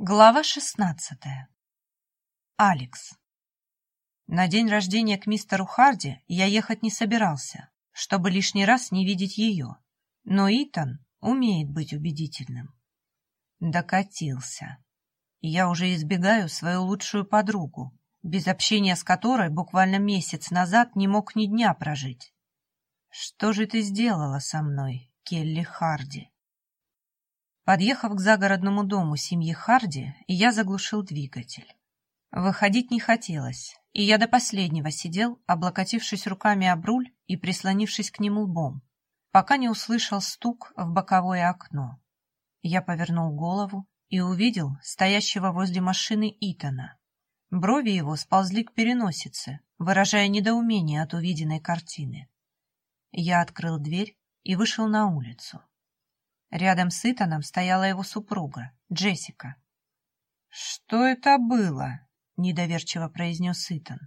Глава шестнадцатая. Алекс. На день рождения к мистеру Харди я ехать не собирался, чтобы лишний раз не видеть ее. Но Итан умеет быть убедительным. Докатился. Я уже избегаю свою лучшую подругу, без общения с которой буквально месяц назад не мог ни дня прожить. Что же ты сделала со мной, Келли Харди? Подъехав к загородному дому семьи Харди, я заглушил двигатель. Выходить не хотелось, и я до последнего сидел, облокотившись руками об руль и прислонившись к нему лбом, пока не услышал стук в боковое окно. Я повернул голову и увидел стоящего возле машины Итана. Брови его сползли к переносице, выражая недоумение от увиденной картины. Я открыл дверь и вышел на улицу. Рядом с Итаном стояла его супруга, Джессика. «Что это было?» — недоверчиво произнес Итан.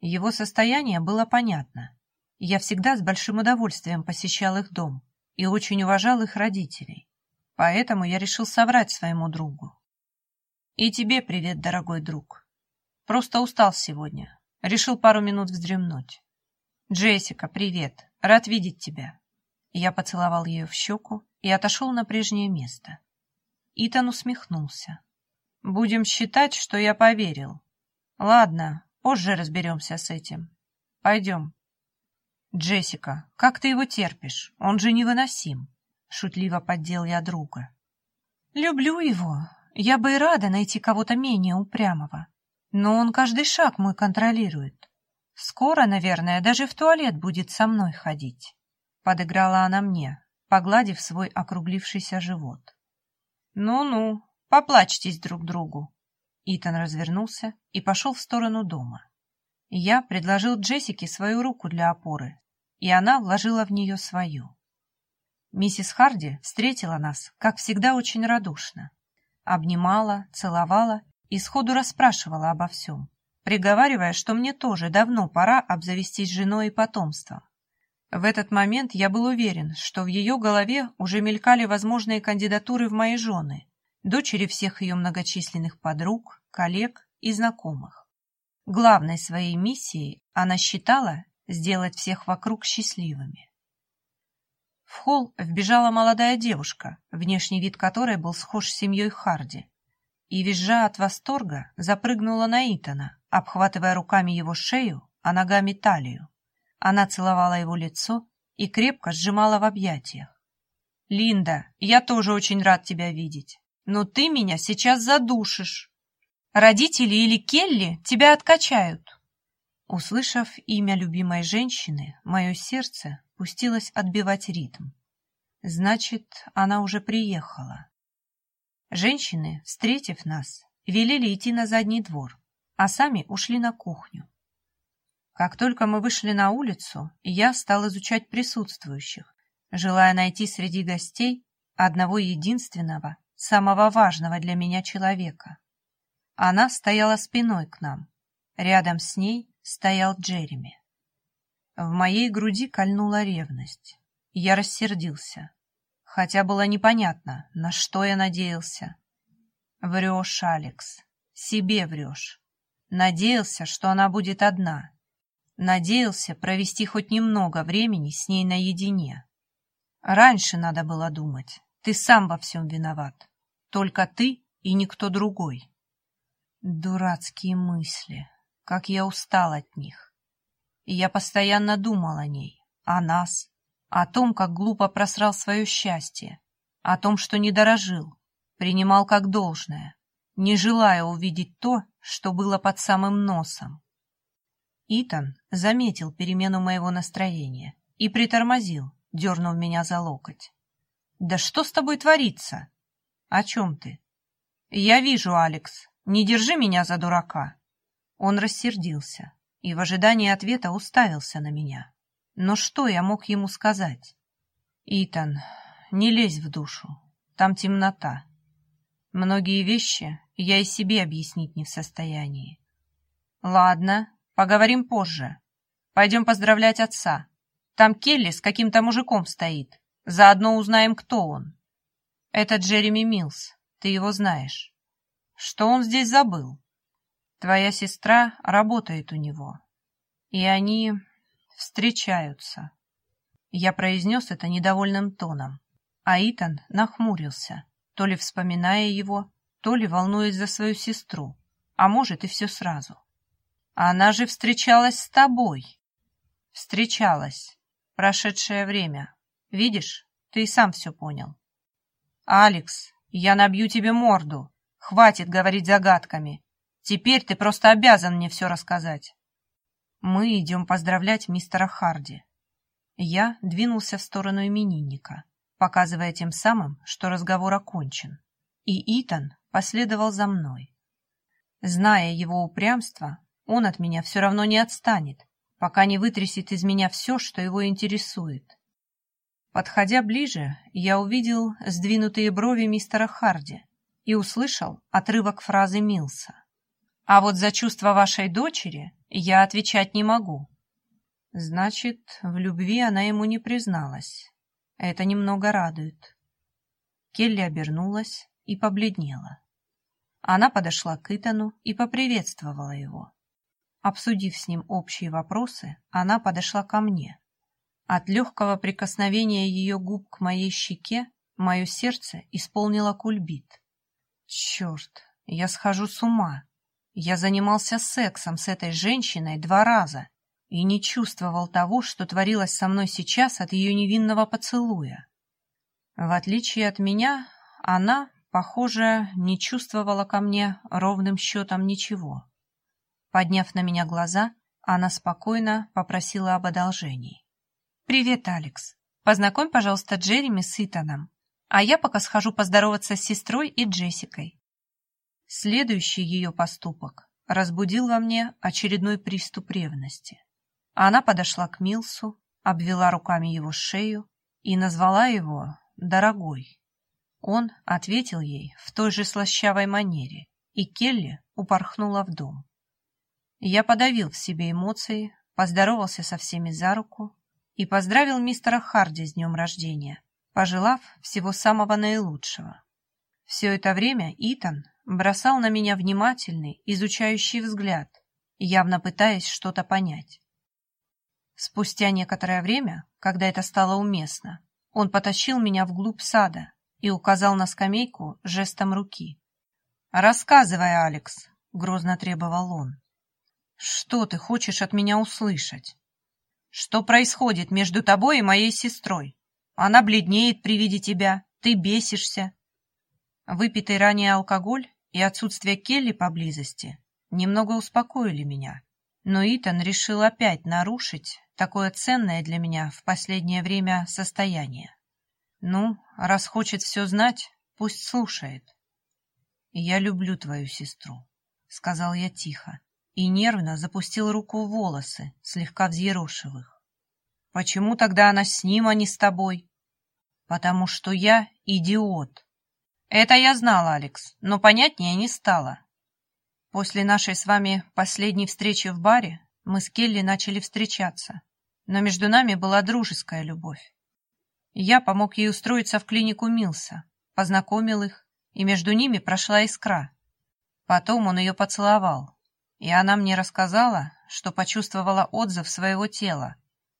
Его состояние было понятно. Я всегда с большим удовольствием посещал их дом и очень уважал их родителей. Поэтому я решил соврать своему другу. «И тебе привет, дорогой друг. Просто устал сегодня. Решил пару минут вздремнуть. Джессика, привет. Рад видеть тебя». Я поцеловал ее в щеку и отошел на прежнее место. Итан усмехнулся. «Будем считать, что я поверил. Ладно, позже разберемся с этим. Пойдем». «Джессика, как ты его терпишь? Он же невыносим!» Шутливо поддел я друга. «Люблю его. Я бы и рада найти кого-то менее упрямого. Но он каждый шаг мой контролирует. Скоро, наверное, даже в туалет будет со мной ходить». Подыграла она мне, погладив свой округлившийся живот. «Ну-ну, поплачьтесь друг другу». Итан развернулся и пошел в сторону дома. Я предложил Джессике свою руку для опоры, и она вложила в нее свою. Миссис Харди встретила нас, как всегда, очень радушно. Обнимала, целовала и сходу расспрашивала обо всем, приговаривая, что мне тоже давно пора обзавестись женой и потомством. В этот момент я был уверен, что в ее голове уже мелькали возможные кандидатуры в мои жены, дочери всех ее многочисленных подруг, коллег и знакомых. Главной своей миссией она считала сделать всех вокруг счастливыми. В холл вбежала молодая девушка, внешний вид которой был схож с семьей Харди, и, визжа от восторга, запрыгнула на Итана, обхватывая руками его шею, а ногами талию. Она целовала его лицо и крепко сжимала в объятиях. «Линда, я тоже очень рад тебя видеть, но ты меня сейчас задушишь. Родители или Келли тебя откачают». Услышав имя любимой женщины, мое сердце пустилось отбивать ритм. Значит, она уже приехала. Женщины, встретив нас, велели идти на задний двор, а сами ушли на кухню. Как только мы вышли на улицу, я стал изучать присутствующих, желая найти среди гостей одного единственного, самого важного для меня человека. Она стояла спиной к нам. Рядом с ней стоял Джереми. В моей груди кольнула ревность. Я рассердился. Хотя было непонятно, на что я надеялся. Врешь, Алекс. Себе врешь. Надеялся, что она будет одна, Надеялся провести хоть немного времени с ней наедине. Раньше надо было думать. Ты сам во всем виноват. Только ты и никто другой. Дурацкие мысли. Как я устал от них. И я постоянно думал о ней, о нас, о том, как глупо просрал свое счастье, о том, что не дорожил, принимал как должное, не желая увидеть то, что было под самым носом. Итан заметил перемену моего настроения и притормозил, дернув меня за локоть. «Да что с тобой творится?» «О чем ты?» «Я вижу, Алекс. Не держи меня за дурака». Он рассердился и в ожидании ответа уставился на меня. Но что я мог ему сказать? «Итан, не лезь в душу. Там темнота. Многие вещи я и себе объяснить не в состоянии». «Ладно, Поговорим позже. Пойдем поздравлять отца. Там Келли с каким-то мужиком стоит. Заодно узнаем, кто он. Это Джереми Милс. Ты его знаешь. что он здесь забыл. Твоя сестра работает у него, и они встречаются. Я произнес это недовольным тоном, а Итан нахмурился, то ли вспоминая его, то ли волнуясь за свою сестру, а может и все сразу. Она же встречалась с тобой. Встречалась. Прошедшее время. Видишь, ты и сам все понял. Алекс, я набью тебе морду. Хватит говорить загадками. Теперь ты просто обязан мне все рассказать. Мы идем поздравлять мистера Харди. Я двинулся в сторону именинника, показывая тем самым, что разговор окончен. И Итан последовал за мной. Зная его упрямство, он от меня все равно не отстанет, пока не вытрясет из меня все, что его интересует. Подходя ближе, я увидел сдвинутые брови мистера Харди и услышал отрывок фразы Милса. «А вот за чувства вашей дочери я отвечать не могу». Значит, в любви она ему не призналась. Это немного радует. Келли обернулась и побледнела. Она подошла к Итану и поприветствовала его. Обсудив с ним общие вопросы, она подошла ко мне. От легкого прикосновения ее губ к моей щеке мое сердце исполнило кульбит. Черт, я схожу с ума. Я занимался сексом с этой женщиной два раза и не чувствовал того, что творилось со мной сейчас от ее невинного поцелуя. В отличие от меня, она, похоже, не чувствовала ко мне ровным счетом ничего. Подняв на меня глаза, она спокойно попросила об одолжении. «Привет, Алекс. Познакомь, пожалуйста, Джереми с Итаном, а я пока схожу поздороваться с сестрой и Джессикой». Следующий ее поступок разбудил во мне очередной приступ ревности. Она подошла к Милсу, обвела руками его шею и назвала его «дорогой». Он ответил ей в той же слащавой манере, и Келли упорхнула в дом. Я подавил в себе эмоции, поздоровался со всеми за руку и поздравил мистера Харди с днем рождения, пожелав всего самого наилучшего. Все это время Итан бросал на меня внимательный, изучающий взгляд, явно пытаясь что-то понять. Спустя некоторое время, когда это стало уместно, он потащил меня вглубь сада и указал на скамейку жестом руки. «Рассказывай, Алекс», — грозно требовал он. Что ты хочешь от меня услышать? Что происходит между тобой и моей сестрой? Она бледнеет при виде тебя, ты бесишься. Выпитый ранее алкоголь и отсутствие Келли поблизости немного успокоили меня. Но Итан решил опять нарушить такое ценное для меня в последнее время состояние. Ну, раз хочет все знать, пусть слушает. «Я люблю твою сестру», — сказал я тихо и нервно запустил руку в волосы, слегка взъерошив их. «Почему тогда она с ним, а не с тобой?» «Потому что я идиот». «Это я знала, Алекс, но понятнее не стало». После нашей с вами последней встречи в баре мы с Келли начали встречаться, но между нами была дружеская любовь. Я помог ей устроиться в клинику Милса, познакомил их, и между ними прошла искра. Потом он ее поцеловал, и она мне рассказала, что почувствовала отзыв своего тела,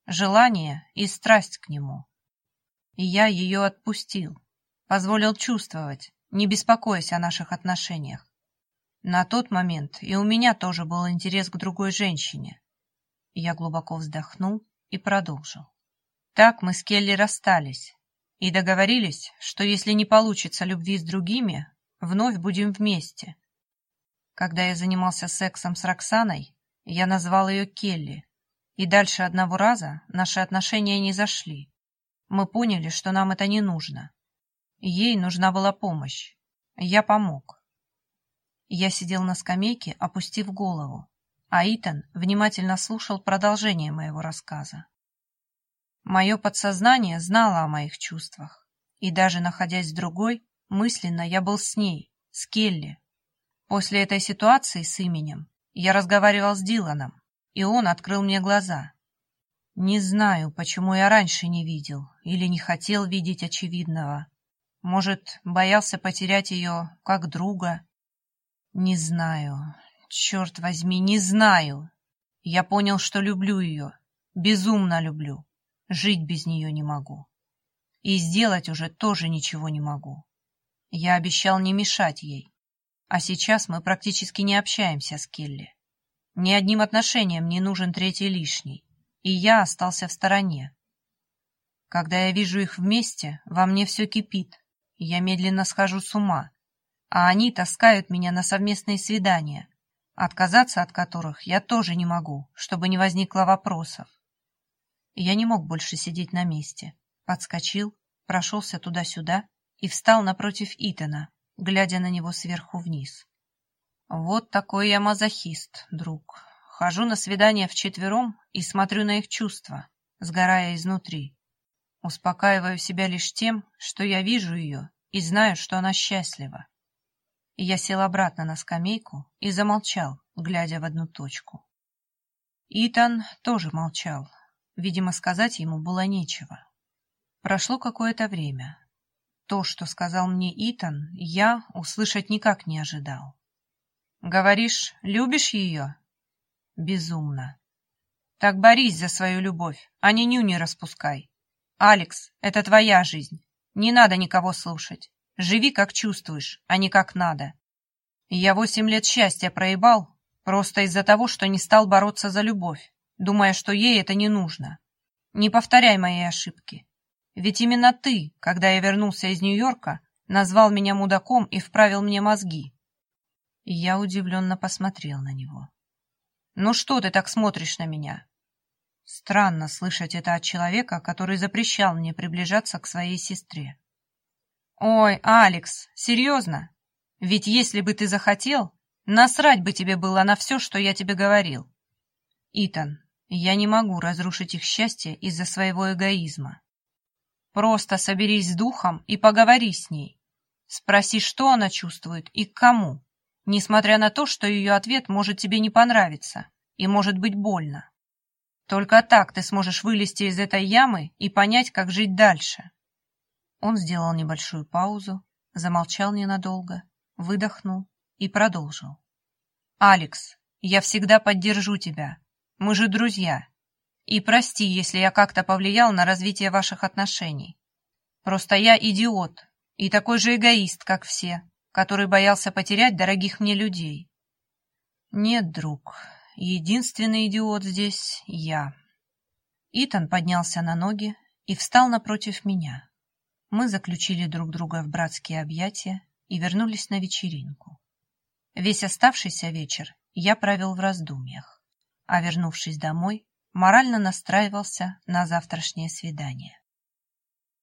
желание и страсть к нему. И я ее отпустил, позволил чувствовать, не беспокоясь о наших отношениях. На тот момент и у меня тоже был интерес к другой женщине. Я глубоко вздохнул и продолжил. Так мы с Келли расстались и договорились, что если не получится любви с другими, вновь будем вместе. Когда я занимался сексом с Роксаной, я назвал ее Келли, и дальше одного раза наши отношения не зашли. Мы поняли, что нам это не нужно. Ей нужна была помощь. Я помог. Я сидел на скамейке, опустив голову, а Итан внимательно слушал продолжение моего рассказа. Мое подсознание знало о моих чувствах, и даже находясь с другой, мысленно я был с ней, с Келли, После этой ситуации с именем я разговаривал с Диланом, и он открыл мне глаза. Не знаю, почему я раньше не видел или не хотел видеть очевидного. Может, боялся потерять ее как друга. Не знаю. Черт возьми, не знаю. Я понял, что люблю ее. Безумно люблю. Жить без нее не могу. И сделать уже тоже ничего не могу. Я обещал не мешать ей. А сейчас мы практически не общаемся с Келли. Ни одним отношением не нужен третий лишний. И я остался в стороне. Когда я вижу их вместе, во мне все кипит. Я медленно схожу с ума. А они таскают меня на совместные свидания, отказаться от которых я тоже не могу, чтобы не возникло вопросов. Я не мог больше сидеть на месте. Подскочил, прошелся туда-сюда и встал напротив Итана, глядя на него сверху вниз. Вот такой я мазохист, друг. Хожу на свидания вчетвером и смотрю на их чувства, сгорая изнутри. Успокаиваю себя лишь тем, что я вижу ее и знаю, что она счастлива. Я сел обратно на скамейку и замолчал, глядя в одну точку. Итан тоже молчал. Видимо, сказать ему было нечего. Прошло какое-то время. То, что сказал мне Итан, я услышать никак не ожидал. «Говоришь, любишь ее?» «Безумно». «Так борись за свою любовь, а не нюни распускай. Алекс, это твоя жизнь. Не надо никого слушать. Живи, как чувствуешь, а не как надо. Я восемь лет счастья проебал просто из-за того, что не стал бороться за любовь, думая, что ей это не нужно. Не повторяй мои ошибки. Ведь именно ты, когда я вернулся из Нью-Йорка, назвал меня мудаком и вправил мне мозги. Я удивленно посмотрел на него. «Ну что ты так смотришь на меня?» Странно слышать это от человека, который запрещал мне приближаться к своей сестре. «Ой, Алекс, серьезно? Ведь если бы ты захотел, насрать бы тебе было на все, что я тебе говорил. Итан, я не могу разрушить их счастье из-за своего эгоизма. Просто соберись с духом и поговори с ней. Спроси, что она чувствует и к кому, несмотря на то, что ее ответ может тебе не понравиться и может быть больно. Только так ты сможешь вылезти из этой ямы и понять, как жить дальше. Он сделал небольшую паузу, замолчал ненадолго, выдохнул и продолжил. «Алекс, я всегда поддержу тебя. Мы же друзья. И прости, если я как-то повлиял на развитие ваших отношений. Просто я идиот и такой же эгоист, как все, который боялся потерять дорогих мне людей. Нет, друг, Единственный идиот здесь я. Итан поднялся на ноги и встал напротив меня. Мы заключили друг друга в братские объятия и вернулись на вечеринку. Весь оставшийся вечер я провел в раздумьях, а вернувшись домой, морально настраивался на завтрашнее свидание.